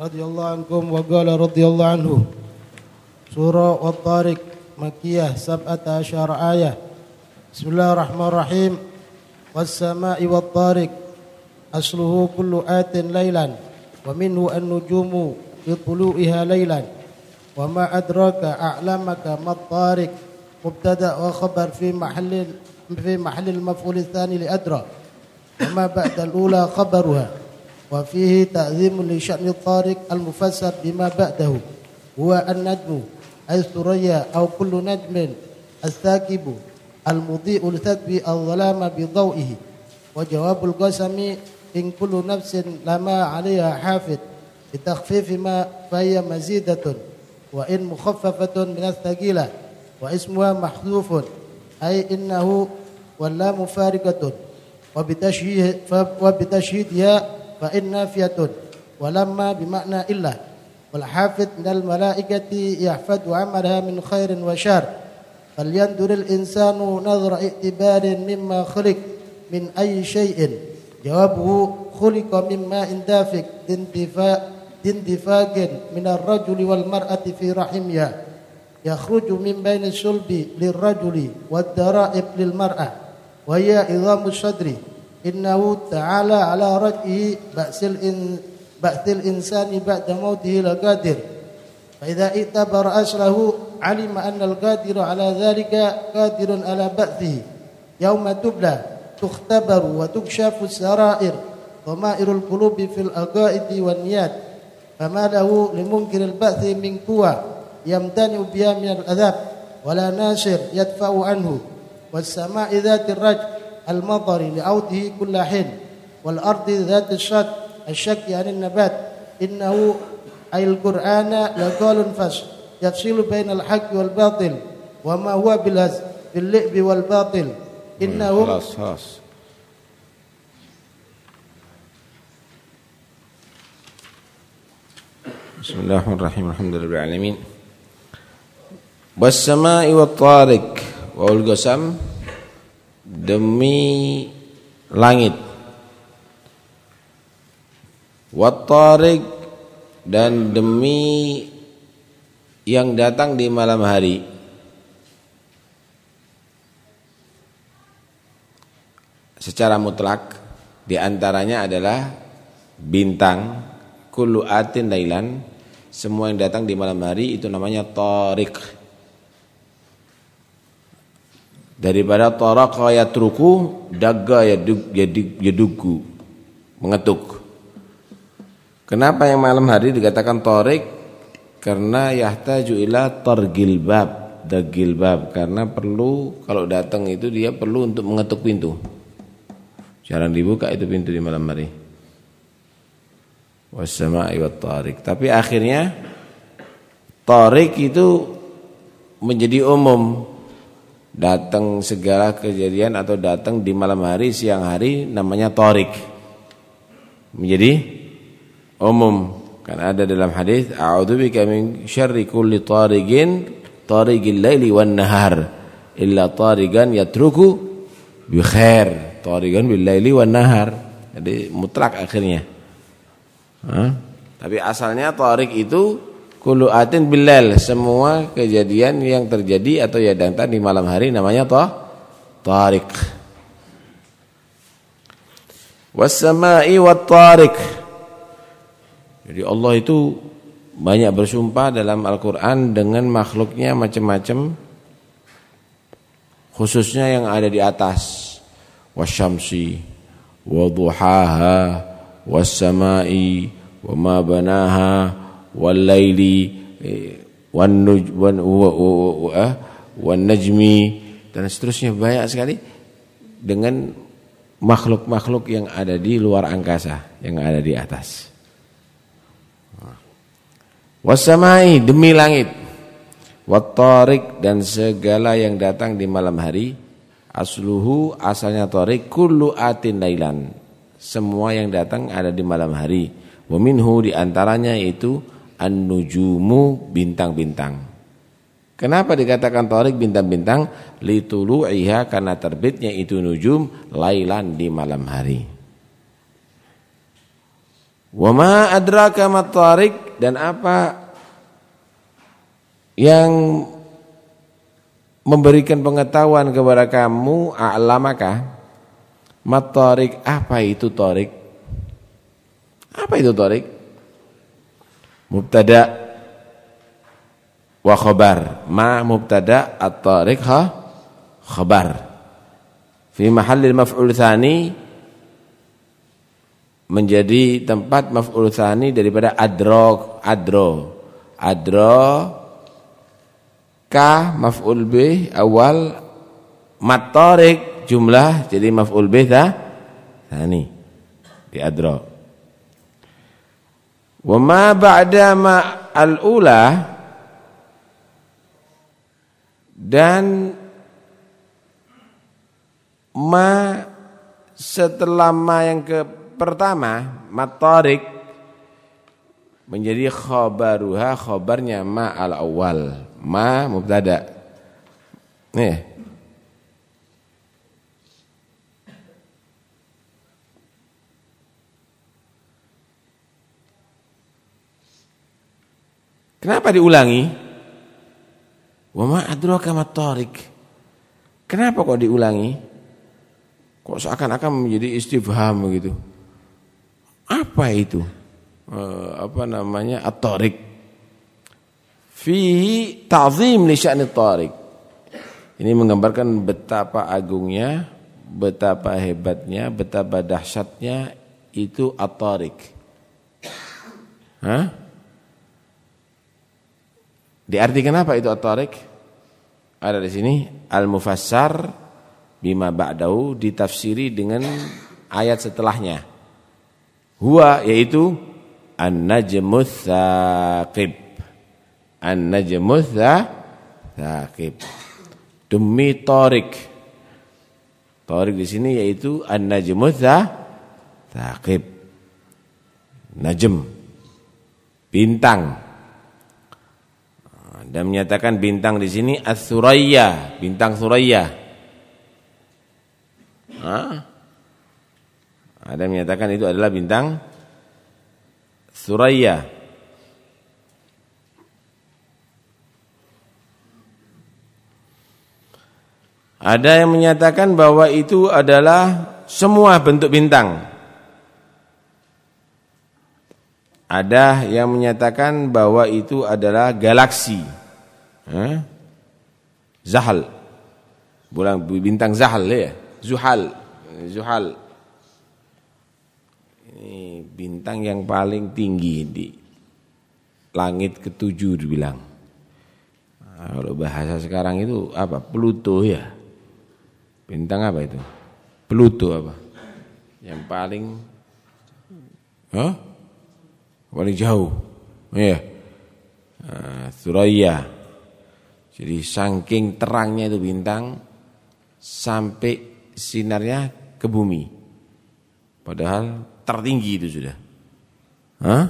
radhiyallahu ankum wa qala radhiyallahu anhu Surah Wat-Tariq Makkiyah sab'ata asyara ayah Bismillahirrahmanirrahim Was-sama'i wat-tariq Asluhu kullu atin laylan Wa minhu an-nujumu Bitulu'iha laylan Wa ma adraka a'lamaka mat-tariq Mubtada wa khabar fi mahallil Fi mahallil maf'ul thani li adra Wa ma ba'da al-ula khabaruha وفيه تعظيم لشأن الطارق المفسر بما بعده هو النجم الثريا أو كل نجم الثاكب المضيء لثقب الظلام بضوئه وجواب القسم إن كل نفس لما عليها حافظ بتخفيف ما فهي مزيدة وإن مخففة من الثقيلة واسمها محذوف أي إنه واللام فارقة وبتشهيد وبتشهيدها فإن نافية ولما بمعنى إلا. والحافظ من الملائكة يحفظ عملها من خير وشر. فلينظر الإنسان نظر اعتبار مما خلق من أي شيء. جوابه خلق مما اندافق اندفاق من الرجل والمرأة في رحمها. يخرج من بين الصلب للرجل والدرائب للمرأة. وهي عظام الصدر. إنه تعالى على رجعه بأس بأس الإنسان بعد موته لقادر. فإذا اعتبر أصله علم أن القادر على ذلك قادر على بأسه. يوم تبلى تختبر وتكشف السرائر ضمائر القلوب في العقائد والنيات. فما له لمنكر البأس من قوى يمتنع بها من العذاب ولا ناصر يدفع عنه. والسماء ذات الرجل المطر لعوده كل حين والأرض ذات الشك الشك عن يعني النبات. إنه أي القرآن لقول فصل يفصل بين الحق والباطل وما هو بالهز باللئب والباطل. إنه خلاص خلاص. بسم الله الرحمن الرحيم الحمد لله رب العالمين. والسماء والطارق والقسم demi langit. Wattarik dan demi yang datang di malam hari. Secara mutlak di antaranya adalah bintang kullu atin lailan. Semua yang datang di malam hari itu namanya tarik daripada taraka yatruku daga yadug yadugu. Mengetuk. Kenapa yang malam hari dikatakan tarik? Karena yahtaju ila targilbab dagilbab karena perlu kalau datang itu dia perlu untuk mengetuk pintu. Jarang dibuka itu pintu di malam hari. Wassama'i wat tarik tapi akhirnya tarik itu menjadi umum datang segala kejadian atau datang di malam hari siang hari namanya torik menjadi umum. Kan ada dalam hadis a'udzubika min syarri kulli tariqin tariqil laili wan nahar illa tariqan yatruku bi khair tariqan bil laili wan nahar. Jadi mutlak akhirnya. Ha? tapi asalnya tarik itu Kulu atin bilal semua kejadian yang terjadi atau ya datang di malam hari namanya toh tarik. Wassama'i wat tarik. Jadi Allah itu banyak bersumpah dalam Al-Qur'an dengan makhluknya macam-macam khususnya yang ada di atas. Wasyamsi wa duhaha was-sama'i wa banaha walaili wan wan wan najmi dan seterusnya banyak sekali dengan makhluk-makhluk yang ada di luar angkasa yang ada di atas. Wasamai demi langit. Wattarik dan segala yang datang di malam hari. Asluhu asalnya tarik kullu atin lailan. Semua yang datang ada di malam hari. Waminhu di antaranya itu an-nujumu bintang-bintang. Kenapa dikatakan tarik bintang-bintang? Litulu'iha karena terbitnya itu nujum lailan di malam hari. Wa ma adraka mat-tariq dan apa yang memberikan pengetahuan kepada kamu a'lamaka mat-tariq apa itu tariq? Apa itu tariq? Mubtada wa khabar. Ma mubtada at-tariq ha khabar. Fi mahallil maf'ul tsani menjadi tempat maf'ul tsani daripada adro adro adro ka maf'ul bih awal matorik jumlah jadi maf'ul bih tsani di adro wa ma ba'da ma al-ula dan ma setelah ma yang ke pertama matorik menjadi khobaruha khobarnya ma al awal ma mubtada. Nih Kenapa diulangi? Wa ma adraka. Kenapa kok diulangi? Kok seakan-akan menjadi istifham begitu? Apa itu? Uh, apa namanya? At-tariq. Fihi ta'zim li sya'ni tariq. Ini menggambarkan betapa agungnya, betapa hebatnya, betapa dahsyatnya itu at-tariq. Hah? Diartikan apa itu at-tariq? Ada di sini al-mufassar bima ba'dahu ditafsiri dengan ayat setelahnya. Huwa yaitu An-Najmus Thaqib. An-Najmus Thaqib. Demi Torik Torik di sini yaitu An-Najmus Thaqib. Najm. Bintang dan menyatakan bintang di sini as-suraya, bintang suraya. Hah? Ada menyatakan itu adalah bintang Suraya. Ada yang menyatakan bahwa itu adalah semua bentuk bintang. Ada yang menyatakan bahwa itu adalah galaksi. Eh? Zahal. Bulan bintang Zahal ya. Zuhal. Zuhal ini bintang yang paling tinggi di langit ketujuh dibilang. Kalau bahasa sekarang itu apa? Pluto ya. Bintang apa itu? Pluto apa? Yang paling Hah? Paling jauh. Iya. Nah, Suraya. Jadi saking terangnya itu bintang sampai sinarnya ke bumi. Padahal tertinggi itu sudah. Hah?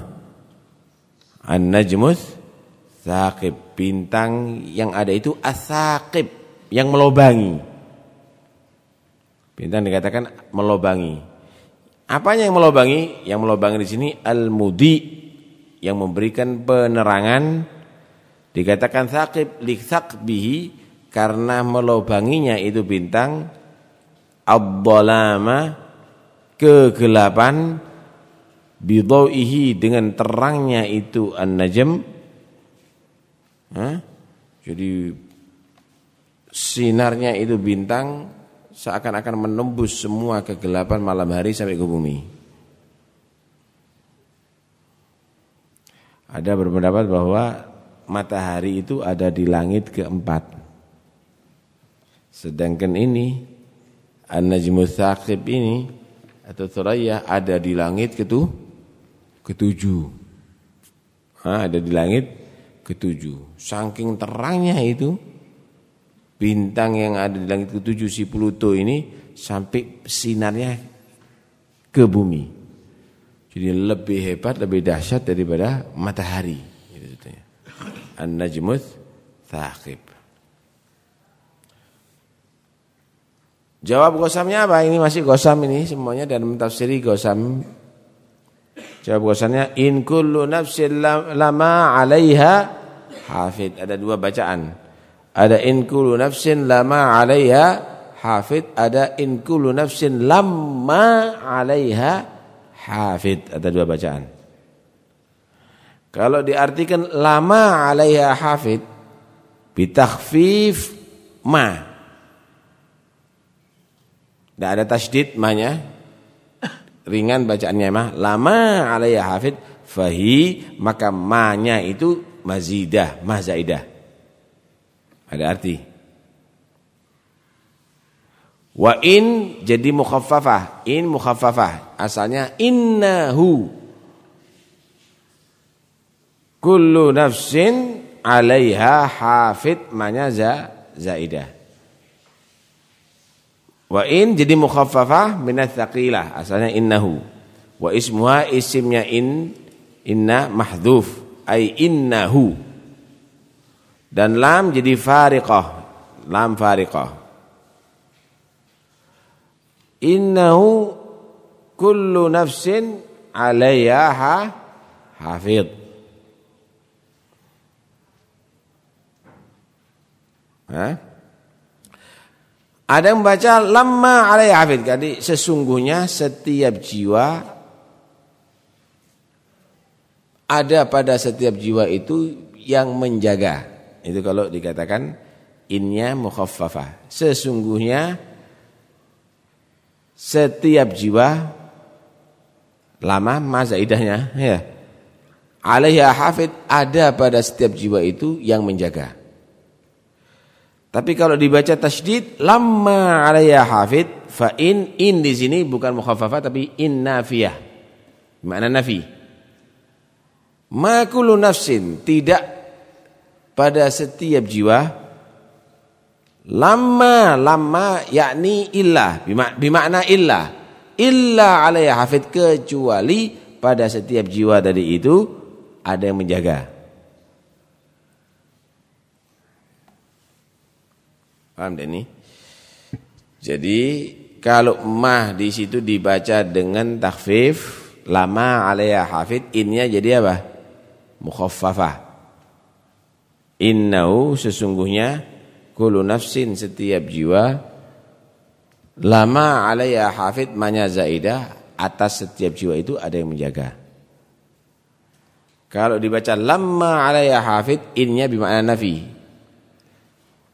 An-najmus saqib, bintang yang ada itu asaqib, yang melobangi. Bintang dikatakan melobangi. Apanya yang melobangi? Yang melobangi di sini al-mudi yang memberikan penerangan dikatakan saqib li karena melobanginya itu bintang ad-dhalama kegelapan bidauihi dengan terangnya itu an-najm. Jadi sinarnya itu bintang seakan-akan menembus semua kegelapan malam hari sampai ke bumi. Ada berpendapat bahwa matahari itu ada di langit keempat sedangkan ini an-najmus saqib ini atau Suraya ada di langit ketu ketujuh. Ha, ada di langit ketujuh. Saking terangnya itu bintang yang ada di langit ketujuh si Pluto ini sampai sinarnya ke bumi. Jadi lebih hebat, lebih dahsyat daripada matahari. An-Najmus Thaqib. Jawab gosamnya apa? Ini masih gosam ini semuanya dan mentafsiri gosam. Jawab bahwasannya in kullu nafsin lama 'alaiha hafid. Ada dua bacaan. Ada in kullu nafsin lama 'alaiha hafid, ada in kullu nafsin lamma 'alaiha hafid. Ada dua bacaan. Kalau diartikan lama 'alaiha hafid bitakhfif ma. Tidak ada tasdid mahnya ringan bacaannya mah. Lama alaiya hafid fahi maka ma-nya itu mazidah mahzaidah ada arti? Wa in jadi mukhaffafah. In mukhaffafah. Asalnya innahu kullu nafsin alaiha hafid manya za zaidah Wa in jadi mukhaffafah minats tsaqilah asalnya innahu. Wa ismuha isimnya in inna mahdhuf ay innahu. Dan lam jadi fariqah. Lam fariqah. Innahu kullu nafsin 'alayha hafid. Ada yang membaca lama alaihi hafid. Jadi sesungguhnya setiap jiwa ada pada setiap jiwa itu yang menjaga. Itu kalau dikatakan innya mukhaffafah. Sesungguhnya setiap jiwa lama masa idahnya ya. Alaihi hafid ada pada setiap jiwa itu yang menjaga. Tapi kalau dibaca tasydid lamma alaiya hafid fa in in di sini bukan mukhaffafah tapi in nafiyah. Makna nafi. Ma kullu nafsin tidak pada setiap jiwa lama lama yakni illa bimakna illa illa alaiya hafid kecuali pada setiap jiwa dari itu ada yang menjaga. Paham ini? Jadi kalau mah di situ dibaca dengan takhfif lama alaiha hafid innya jadi apa? Mukhaffafah. Innahu sesungguhnya kullu nafsin setiap jiwa lama alaiha hafid manya zaidah atas setiap jiwa itu ada yang menjaga. Kalau dibaca lama alaiha hafid innya bimakna nafi.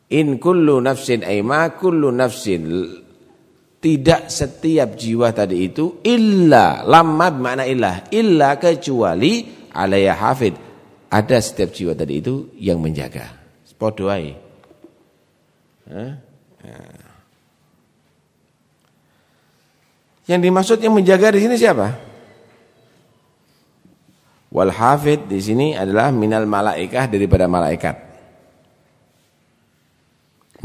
In kullu nafsin aima kullu nafsin. Tidak setiap jiwa tadi itu illa lamad makna illa. Illa kecuali alaiya hafid. Ada setiap jiwa tadi itu yang menjaga. Wae yang dimaksud yang menjaga di sini siapa? Wal hafid di sini adalah minal malaikah daripada malaikat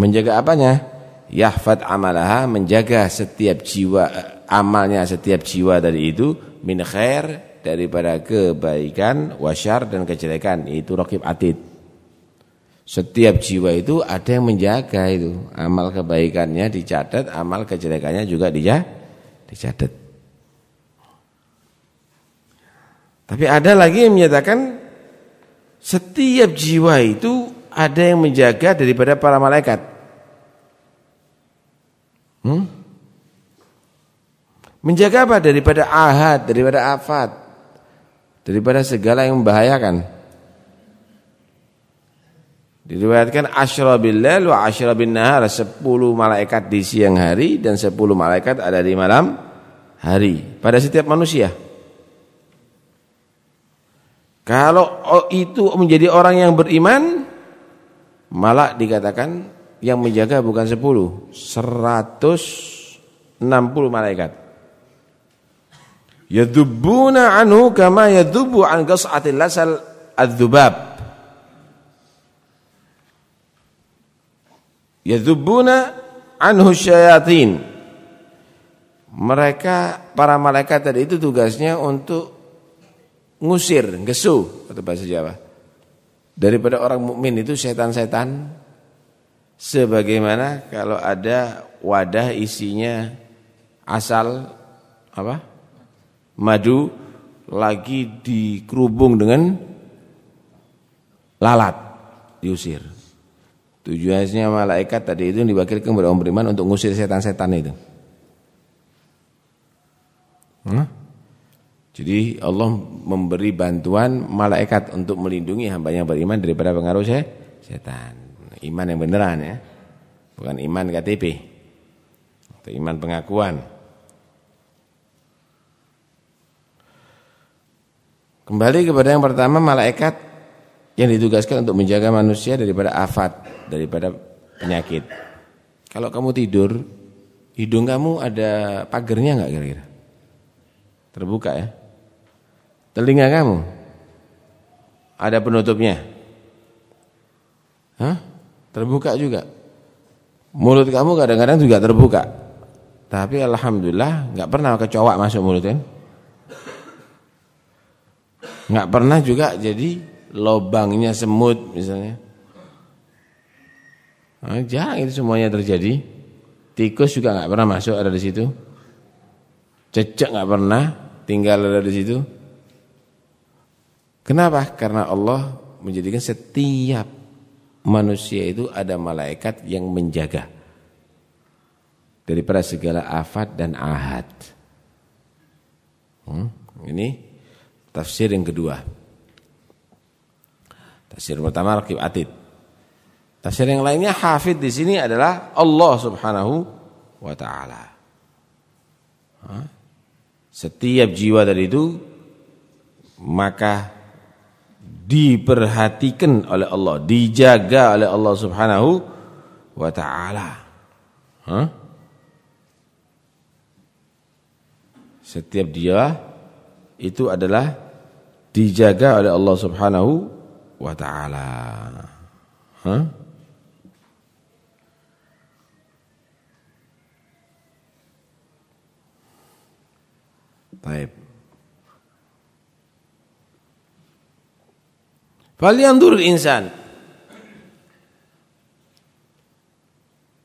Menjaga apanya? Yahfad amalaha menjaga setiap jiwa amalnya setiap jiwa dari itu min khair daripada kebaikan wasyar dan kejelekan itu raqib atid. Setiap jiwa itu ada yang menjaga itu. Amal kebaikannya dicatat, amal kejelekannya juga dicatat. Tapi ada lagi yang menyatakan setiap jiwa itu ada yang menjaga daripada para malaikat. Hmm? Menjaga apa? Daripada ahad, daripada afat. Daripada segala yang membahayakan. Diriwayatkan asyra lail wa asyra bin nahar. Sepuluh malaikat di siang hari dan sepuluh malaikat ada di malam hari. Pada setiap manusia. Kalau itu menjadi orang yang beriman, malah dikatakan yang menjaga bukan 10, 160 malaikat. Yadhubbuna anhu kama yadhubbu an qas'atil lasal adzubab. Yadhubbuna anhu syayatin. Mereka para malaikat tadi itu tugasnya untuk ngusir, gesu atau bahasa Jawa. Daripada orang mukmin itu setan-setan sebagaimana kalau ada wadah isinya asal apa? madu lagi dikerubung dengan lalat diusir. Tujuannya malaikat tadi itu diwakilkan kepada orang beriman untuk ngusir setan-setan itu. Hmm? Jadi Allah memberi bantuan malaikat untuk melindungi hamba yang beriman daripada pengaruh setan. Iman yang beneran ya. Bukan iman KTP. Atau iman pengakuan. Kembali kepada yang pertama malaikat yang ditugaskan untuk menjaga manusia daripada afat daripada penyakit. Kalau kamu tidur, hidung kamu ada pagernya enggak kira-kira? Terbuka ya. Telinga kamu ada penutupnya. Hah? Terbuka juga. Mulut kamu kadang-kadang juga terbuka. Tapi alhamdulillah enggak pernah kecoak masuk mulut kan? Enggak pernah juga jadi lobangnya semut misalnya. Nah, jarang itu semuanya terjadi. Tikus juga nggak pernah masuk ada di situ. Cecek nggak pernah tinggal ada di situ. Kenapa? Karena Allah menjadikan setiap manusia itu ada malaikat yang menjaga daripada segala afat dan ahad. Hmm, ini tafsir yang kedua. Tafsir pertama rakib atid. Tafsir yang lainnya hafid di sini adalah Allah Subhanahu wa taala. Setiap jiwa dari itu maka diperhatikan oleh Allah, dijaga oleh Allah Subhanahu wa taala. Setiap dia itu adalah dijaga oleh Allah Subhanahu wa taala. Hah? Baik. Falyanzur insan.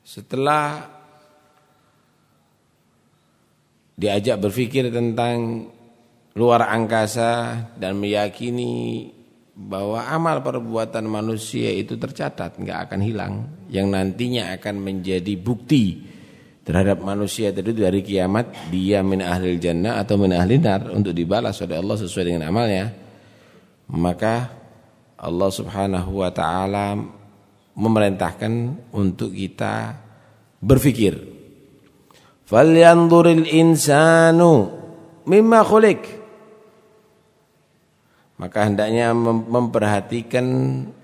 Setelah diajak berpikir tentang luar angkasa dan meyakini bahwa amal perbuatan manusia itu tercatat, enggak akan hilang, yang nantinya akan menjadi bukti terhadap manusia tadi dari kiamat dia min ahli jannah atau min nar untuk dibalas oleh Allah sesuai dengan amalnya maka Allah Subhanahu wa taala memerintahkan untuk kita berpikir falyanzuril insanu mimma khuliq. Maka hendaknya memperhatikan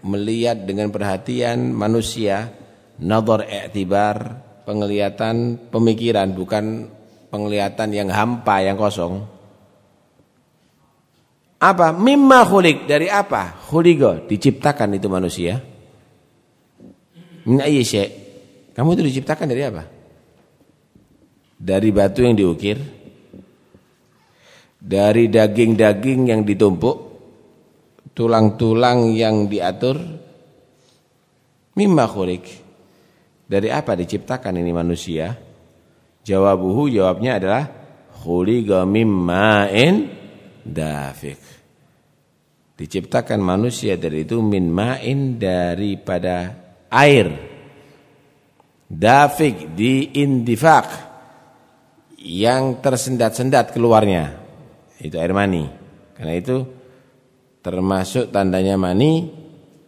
melihat dengan perhatian manusia nazar i'tibar penglihatan pemikiran bukan penglihatan yang hampa yang kosong apa? Mimma khuliq. Dari apa? Khuliqa diciptakan itu manusia. Min ayyi kamu itu diciptakan dari apa? Dari batu yang diukir. Dari daging-daging yang ditumpuk. Tulang-tulang yang diatur. Mimma khuliq. Dari apa diciptakan ini manusia? Jawabuhu jawabnya adalah khuliqa mimma'in dafik. Diciptakan manusia dari itu min ma'in daripada air. Dafik di indifak yang tersendat-sendat keluarnya. Itu air mani. Karena itu termasuk tandanya mani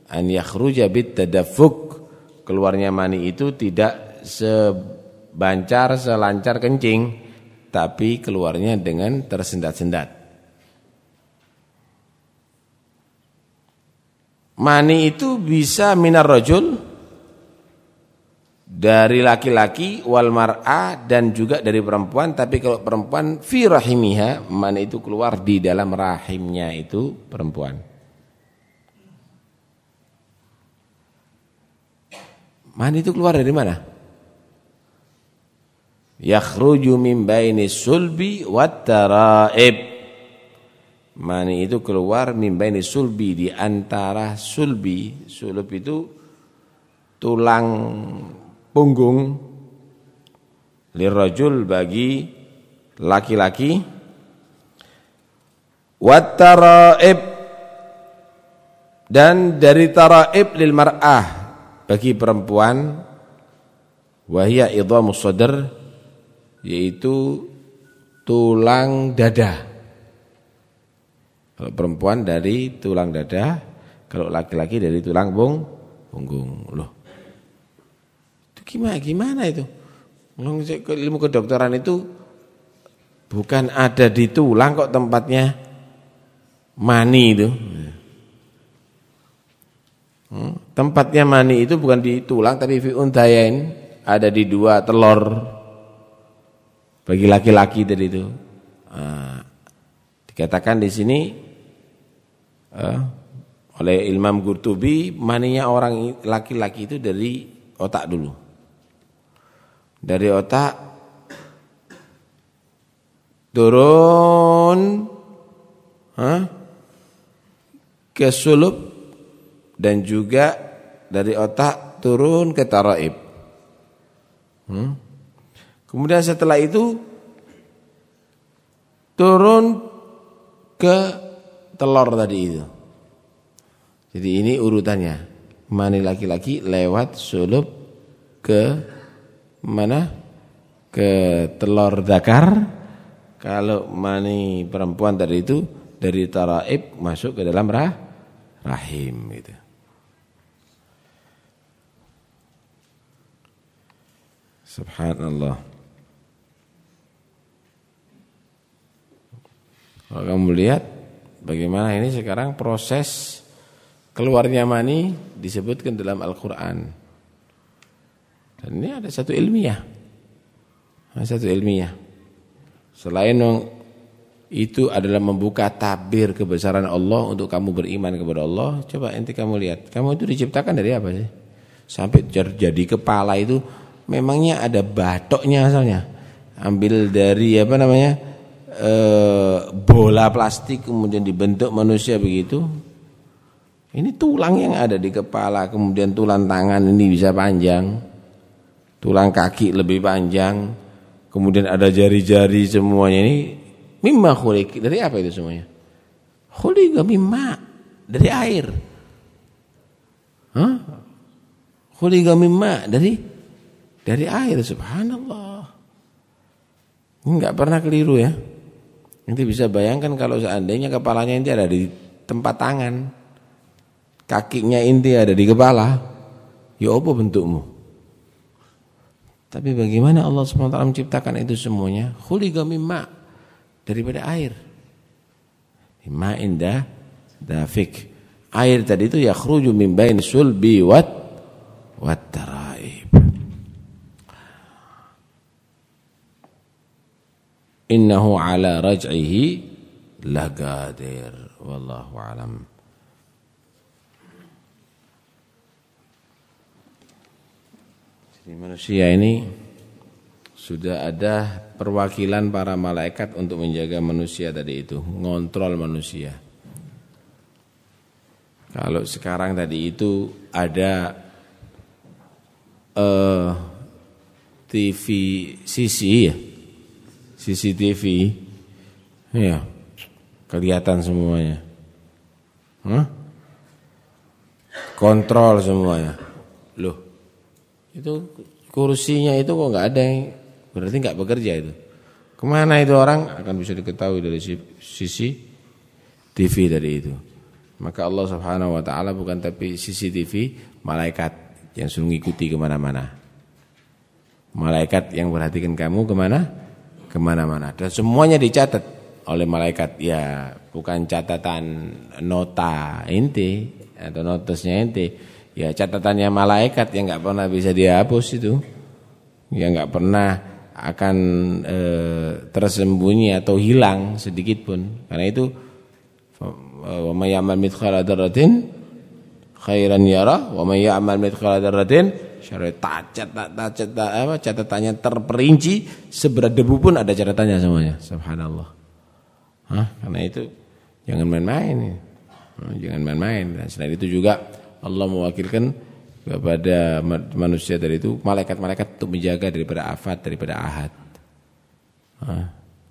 an yakhruja bit tadaffuk keluarnya mani itu tidak sebancar, selancar kencing, tapi keluarnya dengan tersendat-sendat. Mani itu bisa minar rojul dari laki-laki wal mar'a dan juga dari perempuan tapi kalau perempuan fi rahimiha mani itu keluar di dalam rahimnya itu perempuan. Mani itu keluar dari mana? Yakhruju min baini sulbi wat taraib. Mani itu keluar min baini sulbi di antara sulbi. Sulb itu tulang punggung lirajul bagi laki-laki Wattaraib dan dari taraib lil mar'ah bagi perempuan wahia idhamus sadr yaitu tulang dada. Kalau perempuan dari tulang dada, kalau laki-laki dari tulang bung, punggung. Loh. Itu gimana gimana itu? Ilmu kedokteran itu bukan ada di tulang kok tempatnya mani itu. Hmm, tempatnya mani itu bukan di tulang tapi fi untayain ada di dua telur bagi laki-laki tadi itu. Nah, dikatakan di sini uh, oleh Imam Qurtubi maninya orang laki-laki itu dari otak dulu. Dari otak turun huh, ke sulub dan juga dari otak turun ke taraib. Hmm? Kemudian setelah itu turun ke telur tadi itu. Jadi ini urutannya. Mani laki-laki lewat sulub ke mana? Ke telur dakar. Kalau mani perempuan tadi itu dari taraib masuk ke dalam rah, rahim gitu. Subhanallah. Kalau kamu lihat bagaimana ini sekarang proses keluarnya mani disebutkan dalam Al-Quran. Dan ini ada satu ilmiah. Ada satu ilmiah. Selain itu adalah membuka tabir kebesaran Allah untuk kamu beriman kepada Allah. Coba nanti kamu lihat. Kamu itu diciptakan dari apa sih? Sampai jadi kepala itu memangnya ada batoknya asalnya. Ambil dari apa namanya? E, bola plastik kemudian dibentuk manusia begitu. Ini tulang yang ada di kepala, kemudian tulang tangan ini bisa panjang. Tulang kaki lebih panjang. Kemudian ada jari-jari semuanya ini mimma khuliq. Dari apa itu semuanya? Khuliqa mimma dari air. Hah? Khuliqa mimma dari dari air subhanallah. Enggak pernah keliru ya. Nanti bisa bayangkan kalau seandainya kepalanya inti ada di tempat tangan. Kakinya inti ada di kepala. Ya apa bentukmu? Tapi bagaimana Allah SWT menciptakan itu semuanya? Khuliqa mimma daripada air. Mimma indah dafik. Air tadi itu yakhruju min bain sulbi wat wat innahu ala raj'ihi lagadir. Wallahu alam. Jadi manusia ini sudah ada perwakilan para malaikat untuk menjaga manusia tadi itu ngontrol manusia. Kalau sekarang tadi itu ada uh, eh, TV sisi ya CCTV ya kelihatan semuanya. Hah? kontrol semuanya. Loh itu kursinya itu kok nggak ada yang berarti nggak bekerja itu? Ke mana itu orang? Akan bisa diketahui dari sisi TV dari itu. Maka Allah subhanahu wa ta'ala bukan tapi CCTV malaikat yang suruh mengikuti ke mana-mana. Malaikat yang perhatikan kamu ke mana ke mana-mana. Dan semuanya dicatat oleh malaikat. Ya bukan catatan nota inti atau notusnya inti. Ya catatannya malaikat yang nggak pernah bisa dihapus itu. Yang nggak pernah akan e, tersembunyi atau hilang sedikit pun. Karena itu wa may ya'mal mithqala dzarratin khairan yara wa may ya'mal mithqala syariat catat catat apa catatannya terperinci. Seberat debu pun ada catatannya semuanya. Subhanallah. Hah? karena itu jangan main-main. Jangan main-main. Dan selain itu juga Allah mewakilkan kepada manusia dari itu malaikat-malaikat untuk menjaga daripada afat daripada ahad. Hah?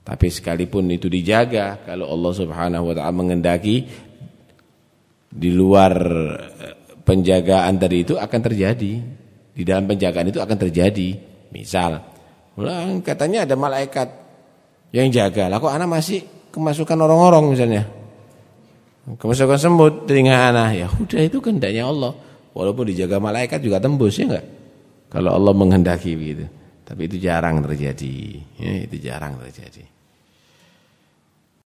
Tapi sekalipun itu dijaga, kalau Allah Subhanahu wa taala mengendaki di luar eh, penjagaan tadi itu akan terjadi. Di dalam penjagaan itu akan terjadi. Misal, katanya ada malaikat yang jaga. Lah kok anak masih kemasukan orang-orang misalnya. Kemasukan semut telinga anak. Ya udah itu kehendaknya Allah. Walaupun dijaga malaikat juga tembus ya enggak? Kalau Allah menghendaki begitu. Tapi itu jarang terjadi. Ya, itu jarang terjadi.